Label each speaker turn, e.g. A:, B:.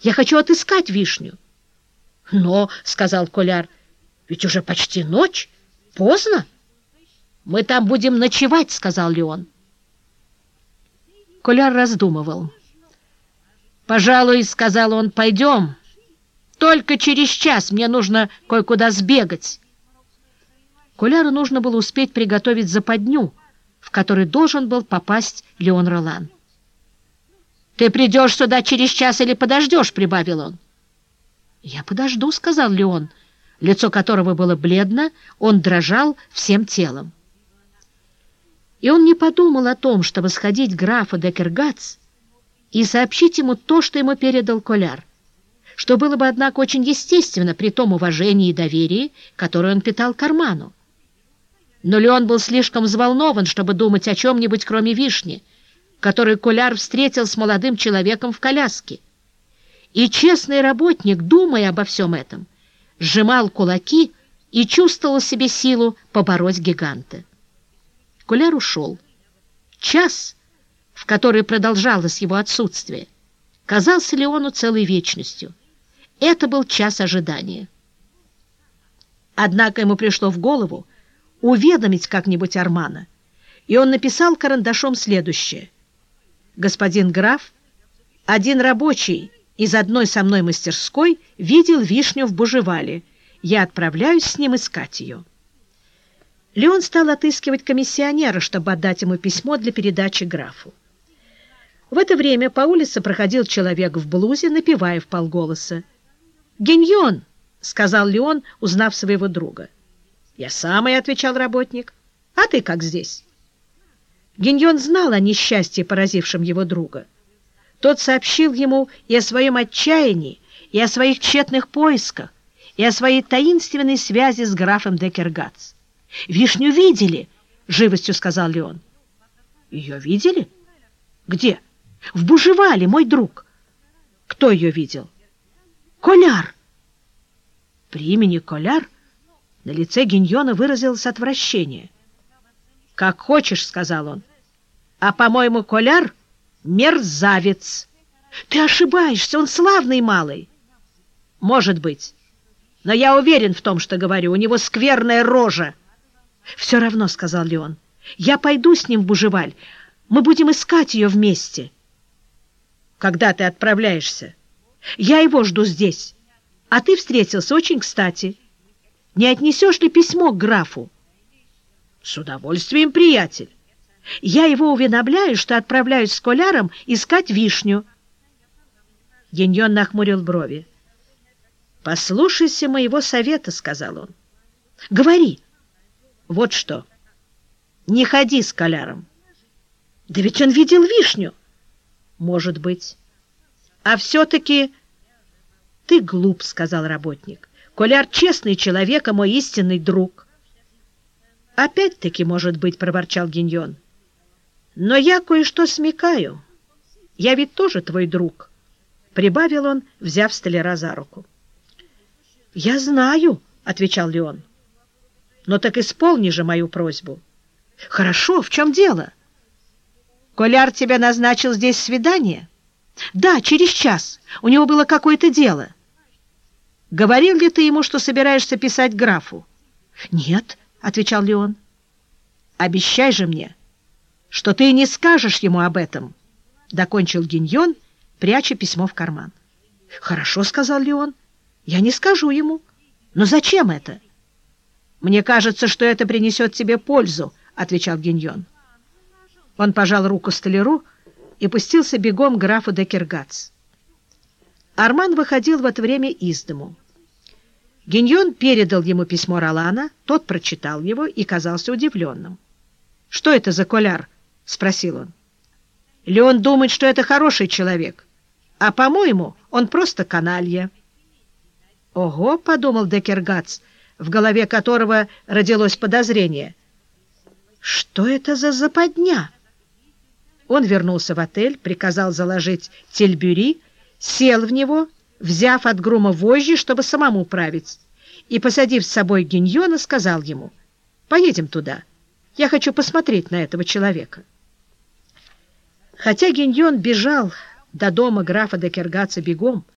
A: Я хочу отыскать вишню. — Но, — сказал Коляр, — ведь уже почти ночь, поздно. — Мы там будем ночевать, — сказал Леон. Коляр раздумывал. — Пожалуй, — сказал он, — пойдем. Только через час мне нужно кое-куда сбегать. Коляру нужно было успеть приготовить западню, в который должен был попасть Леон Ролан. «Ты придешь сюда через час или подождешь?» — прибавил он. «Я подожду», — сказал Леон, лицо которого было бледно, он дрожал всем телом. И он не подумал о том, чтобы сходить к графу Декергац и сообщить ему то, что ему передал Коляр, что было бы, однако, очень естественно при том уважении и доверии, которое он питал Карману. Но Леон был слишком взволнован, чтобы думать о чем-нибудь, кроме вишни, который Коляр встретил с молодым человеком в коляске. И честный работник, думая обо всем этом, сжимал кулаки и чувствовал себе силу побороть гиганта. Коляр ушел. Час, в который продолжалось его отсутствие, казался Леону целой вечностью. Это был час ожидания. Однако ему пришло в голову, уведомить как-нибудь Армана, и он написал карандашом следующее. «Господин граф, один рабочий из одной со мной мастерской видел вишню в Бужевале. Я отправляюсь с ним искать ее». Леон стал отыскивать комиссионера, чтобы отдать ему письмо для передачи графу. В это время по улице проходил человек в блузе, напевая в полголоса. «Гиньон!» — сказал Леон, узнав своего друга. «Я самый», — отвечал работник. «А ты как здесь?» Гиньон знал о несчастье, поразившем его друга. Тот сообщил ему и о своем отчаянии, и о своих тщетных поисках, и о своей таинственной связи с графом Декергац. «Вишню видели!» — живостью сказал Леон. «Ее видели? Где?» «В Бужевале, мой друг». «Кто ее видел?» «Коляр». При имени Коляр на лице Гиньона выразилось отвращение. «Как хочешь», — сказал он. «А, по-моему, Коляр — мерзавец». «Ты ошибаешься, он славный малый». «Может быть. Но я уверен в том, что говорю. У него скверная рожа». «Все равно», — сказал Леон. «Я пойду с ним в Бужеваль. Мы будем искать ее вместе». «Когда ты отправляешься?» «Я его жду здесь. А ты встретился очень кстати». Не отнесешь ли письмо к графу? — С удовольствием, приятель. Я его уведомляю, что отправляюсь с Коляром искать вишню. Геньон нахмурил брови. — Послушайся моего совета, — сказал он. — Говори. — Вот что. Не ходи с Коляром. — Да ведь он видел вишню. — Может быть. — А все-таки... — Ты глуп, — сказал работник. Коляр честный человек, мой истинный друг. Опять-таки, может быть, проворчал Гиньон. Но я кое-что смекаю. Я ведь тоже твой друг, прибавил он, взяв столяра за руку. Я знаю, отвечал Леон. Но так исполни же мою просьбу. Хорошо, в чем дело? Коляр тебя назначил здесь свидание? Да, через час. У него было какое-то дело. Говорил ли ты ему, что собираешься писать графу? — Нет, — отвечал Леон. — Обещай же мне, что ты не скажешь ему об этом, — докончил Гиньон, пряча письмо в карман. — Хорошо, — сказал Леон, — я не скажу ему. Но зачем это? — Мне кажется, что это принесет тебе пользу, — отвечал Гиньон. Он пожал руку столяру и пустился бегом графу Декергац. Арман выходил в это время из дому. Гиньон передал ему письмо Ролана, тот прочитал его и казался удивленным. — Что это за коляр? — спросил он. — Леон думает, что это хороший человек, а, по-моему, он просто каналья. — Ого! — подумал Декергац, в голове которого родилось подозрение. — Что это за западня? Он вернулся в отель, приказал заложить тельбюри, сел в него — взяв от грума вожжи, чтобы самому править, и, посадив с собой Гиньона, сказал ему, «Поедем туда. Я хочу посмотреть на этого человека». Хотя Гиньон бежал до дома графа де Киргаца бегом,